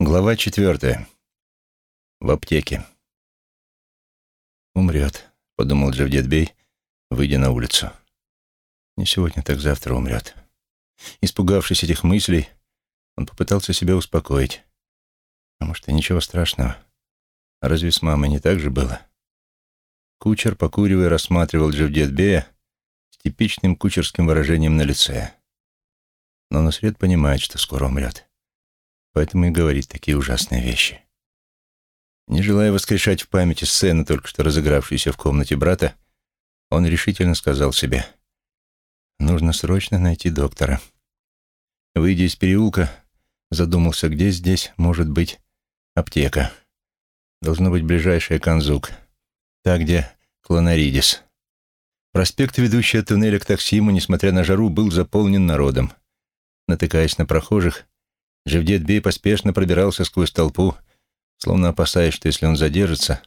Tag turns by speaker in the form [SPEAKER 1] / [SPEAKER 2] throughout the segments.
[SPEAKER 1] Глава четвертая. В аптеке. «Умрет», — подумал Джавдетбей, выйдя на улицу. «Не сегодня, так завтра умрет». Испугавшись этих мыслей, он попытался себя успокоить. А может, и ничего страшного. А разве с мамой не так же было? Кучер, покуривая, рассматривал Джавдетбея с типичным кучерским выражением на лице. Но Насред понимает, что скоро умрет поэтому и говорит такие ужасные вещи. Не желая воскрешать в памяти сцены, только что разыгравшуюся в комнате брата, он решительно сказал себе, «Нужно срочно найти доктора». Выйдя из переулка, задумался, где здесь может быть аптека. Должно быть ближайшая Канзук, та, где Клонаридис. Проспект, ведущий от туннеля к Таксиму, несмотря на жару, был заполнен народом. Натыкаясь на прохожих, Живдет-бей поспешно пробирался сквозь толпу, словно опасаясь, что если он задержится,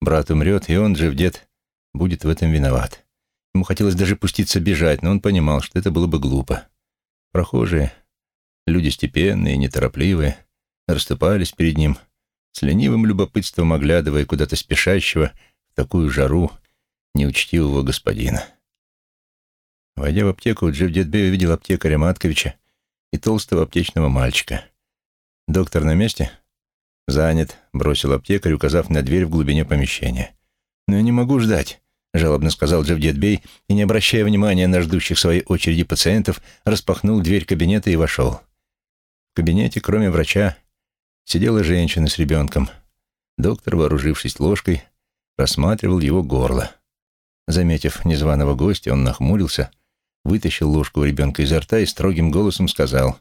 [SPEAKER 1] брат умрет, и он, Живдет, будет в этом виноват. Ему хотелось даже пуститься бежать, но он понимал, что это было бы глупо. Прохожие, люди степенные, неторопливые, расступались перед ним, с ленивым любопытством оглядывая куда-то спешащего в такую жару неучтивого господина. Войдя в аптеку, Джевдетбей увидел аптекаря Матковича, и толстого аптечного мальчика. «Доктор на месте?» «Занят», — бросил аптекарь, указав на дверь в глубине помещения. «Но я не могу ждать», — жалобно сказал Джавдетбей и, не обращая внимания на ждущих своей очереди пациентов, распахнул дверь кабинета и вошел. В кабинете, кроме врача, сидела женщина с ребенком. Доктор, вооружившись ложкой, рассматривал его горло. Заметив незваного гостя, он нахмурился — вытащил ложку у ребенка изо рта и строгим голосом сказал,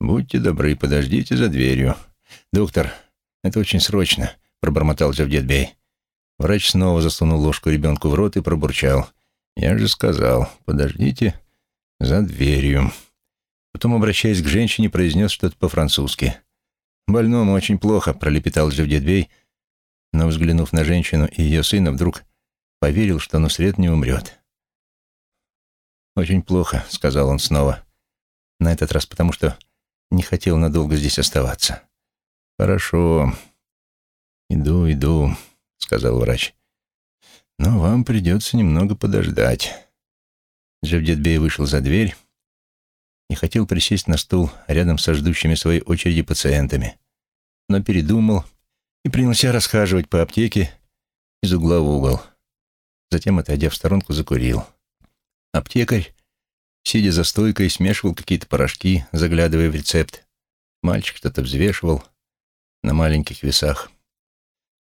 [SPEAKER 1] «Будьте добры, подождите за дверью». «Доктор, это очень срочно», — пробормотал Джавдетбей. Врач снова засунул ложку ребенку в рот и пробурчал. «Я же сказал, подождите за дверью». Потом, обращаясь к женщине, произнес что-то по-французски. «Больному очень плохо», — пролепетал Джавдетбей, но, взглянув на женщину и ее сына, вдруг поверил, что Нусред не умрет. «Очень плохо», — сказал он снова. На этот раз потому, что не хотел надолго здесь оставаться. «Хорошо. Иду, иду», — сказал врач. «Но вам придется немного подождать». Джавдетбей вышел за дверь и хотел присесть на стул рядом со ждущими своей очереди пациентами, но передумал и принялся расхаживать по аптеке из угла в угол. Затем, отойдя в сторонку, закурил. Аптекарь, сидя за стойкой, смешивал какие-то порошки, заглядывая в рецепт. Мальчик что-то взвешивал на маленьких весах.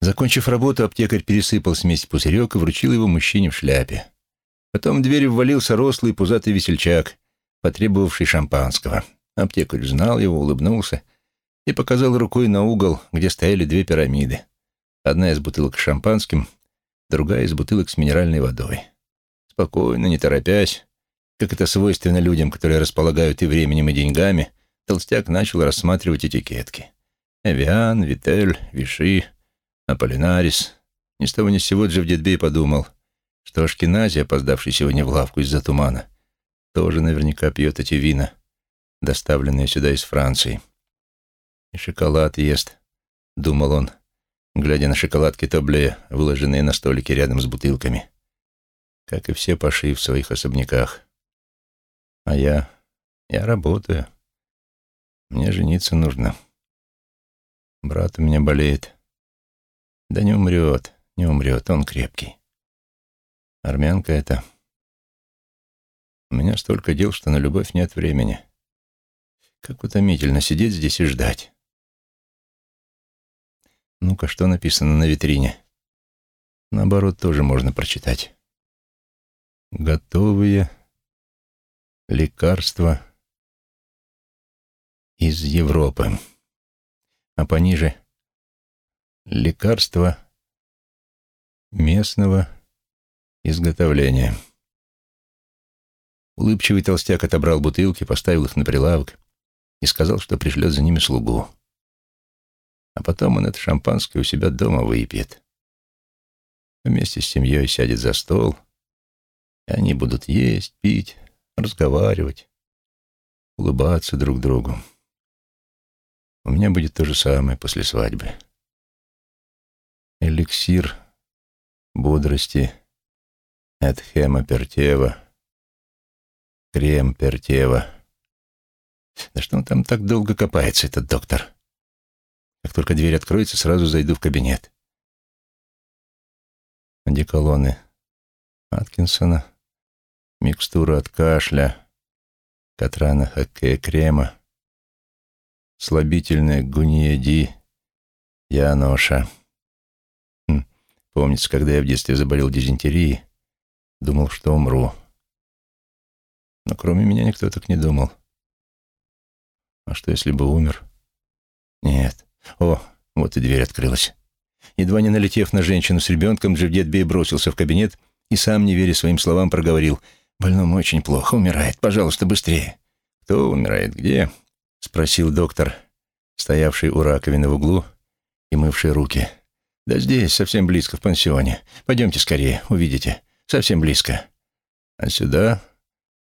[SPEAKER 1] Закончив работу, аптекарь пересыпал смесь в пузырек и вручил его мужчине в шляпе. Потом в дверь ввалился рослый пузатый весельчак, потребовавший шампанского. Аптекарь знал его, улыбнулся и показал рукой на угол, где стояли две пирамиды. Одна из бутылок с шампанским, другая из бутылок с минеральной водой. Спокойно, не торопясь, как это свойственно людям, которые располагают и временем, и деньгами, толстяк начал рассматривать этикетки. Эвиан, Витель, Виши, Аполлинарис. Ни с того ни с сего Джавдетбей подумал, что Ашкенази, опоздавший сегодня в лавку из-за тумана, тоже наверняка пьет эти вина, доставленные сюда из Франции. И шоколад ест, думал он, глядя на шоколадки Тобле, выложенные на столике рядом с бутылками как и все паши в своих особняках. А я... я работаю. Мне жениться нужно. Брат у меня болеет. Да не умрет, не умрет, он крепкий. Армянка это... У меня столько дел, что на любовь нет времени. Как утомительно сидеть здесь и ждать. Ну-ка, что написано на витрине? Наоборот, тоже можно прочитать готовые лекарства из Европы. А пониже лекарства местного изготовления. Улыбчивый толстяк отобрал бутылки, поставил их на прилавок и сказал, что пришлет за ними слугу. А потом он это шампанское у себя дома выпьет. Вместе с семьей сядет за стол — и они будут есть, пить, разговаривать, улыбаться друг другу. У меня будет то же самое после свадьбы. Эликсир бодрости от Хема Пертева, крем Пертева. Да что он там так долго копается, этот доктор? Как только дверь откроется, сразу зайду в кабинет. Одеколоны Аткинсона, микстура от кашля, Катрана Хакке крема, слабительное гуниеди Яноша. Хм. Помнится, когда я в детстве заболел дизентерией, думал, что умру. Но кроме меня никто так не думал. А что, если бы умер? Нет. О, вот и дверь открылась. Едва не налетев на женщину с ребенком, Джевдетбей бросился в кабинет и сам, не веря своим словам, проговорил. «Больному очень плохо, умирает. Пожалуйста, быстрее». «Кто умирает? Где?» — спросил доктор, стоявший у раковины в углу и мывший руки. «Да здесь, совсем близко, в пансионе. Пойдемте скорее, увидите. Совсем близко». «А сюда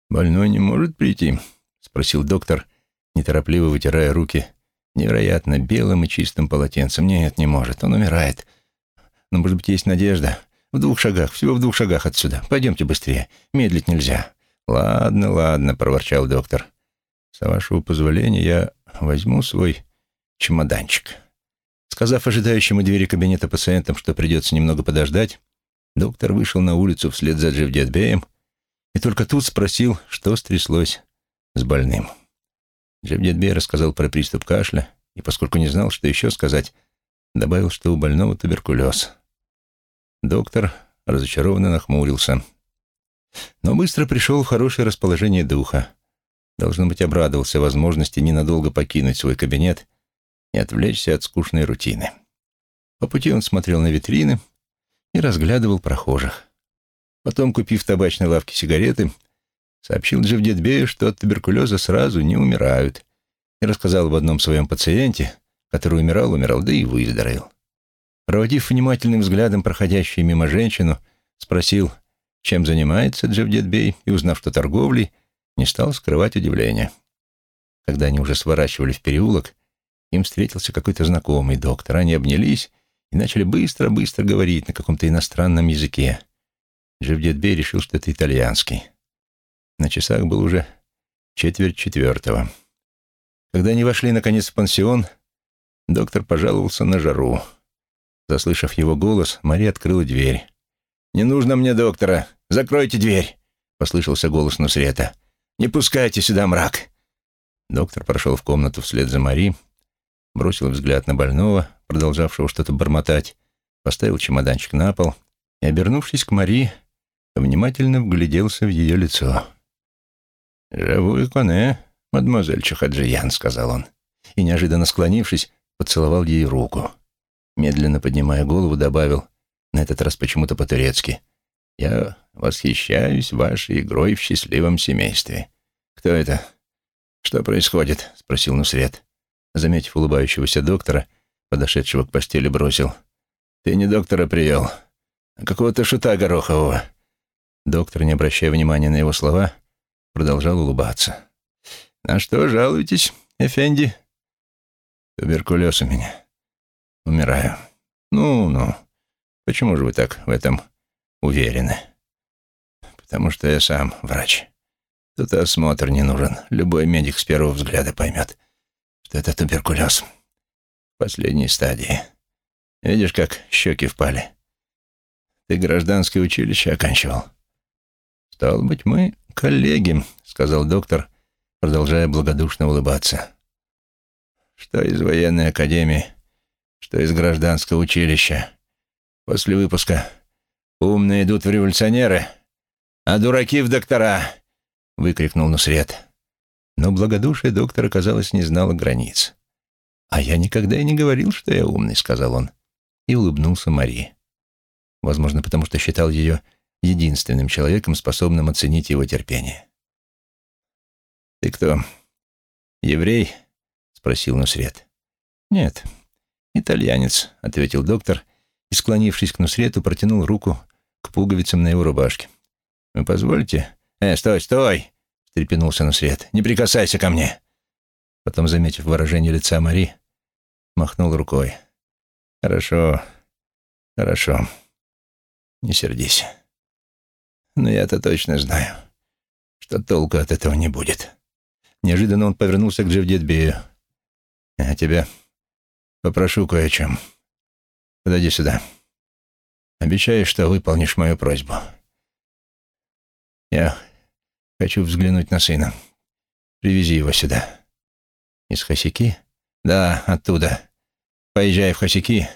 [SPEAKER 1] больной не может прийти?» — спросил доктор, неторопливо вытирая руки невероятно белым и чистым полотенцем. «Нет, не может. Он умирает. Но, может быть, есть надежда. В двух шагах, всего в двух шагах отсюда. Пойдемте быстрее. Медлить нельзя». «Ладно, ладно», — проворчал доктор. «С вашего позволения я возьму свой чемоданчик». Сказав ожидающему двери кабинета пациентам, что придется немного подождать, доктор вышел на улицу вслед за Джевдетбеем и только тут спросил, что стряслось с больным. Джевдетбей рассказал про приступ кашля и, поскольку не знал, что еще сказать, добавил, что у больного туберкулез. Доктор разочарованно нахмурился, но быстро пришел в хорошее расположение духа. Должно быть, обрадовался возможности ненадолго покинуть свой кабинет и отвлечься от скучной рутины. По пути он смотрел на витрины и разглядывал прохожих. Потом, купив в табачной лавке сигареты, сообщил Джевдетбею, что от туберкулеза сразу не умирают, и рассказал об одном своем пациенте, который умирал, умирал, да и выздоровел. Проводив внимательным взглядом проходящую мимо женщину, спросил, чем занимается Джевдетбей, и, узнав, что торговлей, не стал скрывать удивление. Когда они уже сворачивали в переулок, им встретился какой-то знакомый доктор. Они обнялись и начали быстро-быстро говорить на каком-то иностранном языке. Джевдетбей решил, что это итальянский. На часах был уже четверть четвертого. Когда они вошли, наконец, в пансион, доктор пожаловался на жару. Заслышав его голос, Мария открыла дверь. «Не нужно мне доктора. Закройте дверь!» — послышался голос Нусрета. «Не пускайте сюда мрак!» Доктор прошел в комнату вслед за Мари, бросил взгляд на больного, продолжавшего что-то бормотать, поставил чемоданчик на пол и, обернувшись к Мари, внимательно вгляделся в ее лицо. «Живу и коне, мадемуазель Чахаджиян», — сказал он, и, неожиданно склонившись, поцеловал ей руку. Медленно поднимая голову, добавил, на этот раз почему-то по-турецки, «Я восхищаюсь вашей игрой в счастливом семействе». «Кто это? Что происходит?» — спросил Нусред. Заметив улыбающегося доктора, подошедшего к постели, бросил. «Ты не доктора привел, а какого-то шута Горохового». Доктор, не обращая внимания на его слова, продолжал улыбаться. «На что жалуетесь, Эфенди?» «Туберкулез у меня. Умираю. Ну-ну. Почему же вы так в этом уверены?» «Потому что я сам врач. Тут осмотр не нужен. Любой медик с первого взгляда поймет, что это туберкулез. Последней стадии. Видишь, как щеки впали? Ты гражданское училище оканчивал?» «Стало быть, мы коллеги», — сказал доктор, продолжая благодушно улыбаться. «Что из военной академии, что из гражданского училища. После выпуска умные идут в революционеры, а дураки в доктора», — выкрикнул Нусред. Но благодушие доктора, казалось, не знало границ. «А я никогда и не говорил, что я умный», — сказал он, и улыбнулся Марии. Возможно, потому что считал ее единственным человеком, способным оценить его терпение. «Ты кто, еврей?» — спросил Нусрет. «Нет, итальянец», — ответил доктор и, склонившись к Нусрету, протянул руку к пуговицам на его рубашке. «Вы позволите?» «Э, стой, стой!» — встрепенулся Нусрет. «Не прикасайся ко мне!» Потом, заметив выражение лица Мари, махнул рукой. «Хорошо, хорошо. Не сердись. Но я-то точно знаю, что толку от этого не будет». Неожиданно он повернулся к Джевдетбею. «Я тебя попрошу кое о чем. Подойди сюда. Обещаю, что выполнишь мою просьбу. Я хочу взглянуть на сына. Привези его сюда». «Из Хосяки?» «Да, оттуда. Поезжай в Хосяки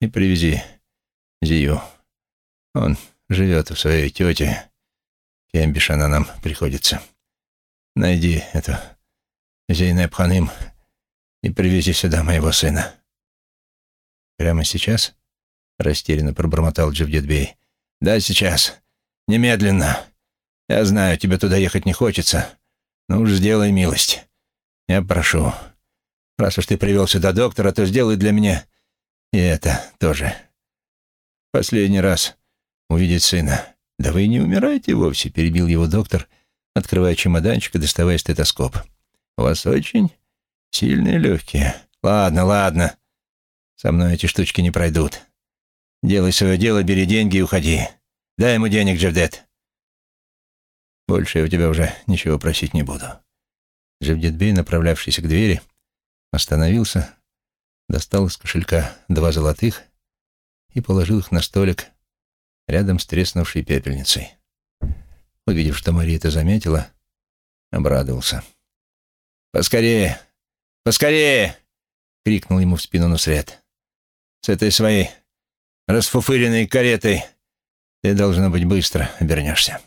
[SPEAKER 1] и привези Зию. Он живет у своей тети. Кембиш она нам приходится. Найди эту Зейнеп Ханым и привези сюда моего сына». «Прямо сейчас?» — растерянно пробормотал Джавдетбей. «Да, сейчас. Немедленно. Я знаю, тебе туда ехать не хочется. Ну уж сделай милость. Я прошу. Раз уж ты привел сюда доктора, то сделай для меня и это тоже. Последний раз увидеть сына. Да вы не умираете вовсе, перебил его доктор, открывая чемоданчик и доставая стетоскоп. У вас очень сильные легкие. Ладно, ладно. Со мной эти штучки не пройдут. Делай свое дело, бери деньги и уходи. Дай ему денег, Джевдет. Больше я у тебя уже ничего просить не буду. Джевдет Бей, направлявшийся к двери, остановился, достал из кошелька два золотых и положил их на столик рядом с треснувшей пепельницей. Увидев, что Мария это заметила, обрадовался. «Поскорее! Поскорее!» — крикнул ему в спину Нусред. «С этой своей расфуфыренной каретой ты, должно быть, быстро обернешься».